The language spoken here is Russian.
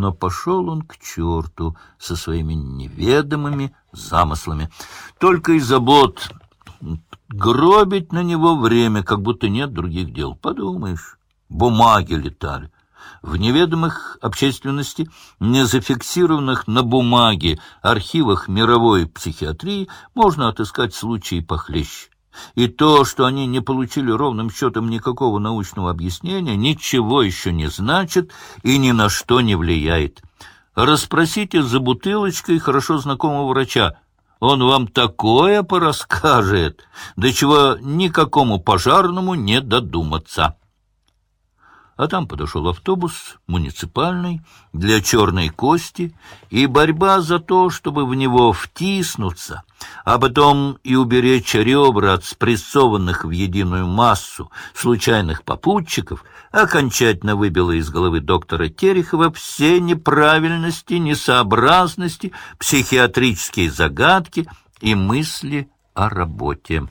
но пошел он к черту со своими неведомыми замыслами. Только и забот гробить на него время, как будто нет других дел. Подумаешь, бумаги летали. В неведомых общественности, не зафиксированных на бумаге архивах мировой психиатрии, можно отыскать случаи похлеще. И то, что они не получили ровным счетом никакого научного объяснения, ничего еще не значит и ни на что не влияет. Расспросите за бутылочкой хорошо знакомого врача. Он вам такое порасскажет, до чего никакому пожарному не додуматься. А там подошел автобус, муниципальный, для черной кости, и борьба за то, чтобы в него втиснуться, а потом и уберечь ребра от спрессованных в единую массу случайных попутчиков, окончательно выбила из головы доктора Терехова все неправильности, несообразности, психиатрические загадки и мысли о работе.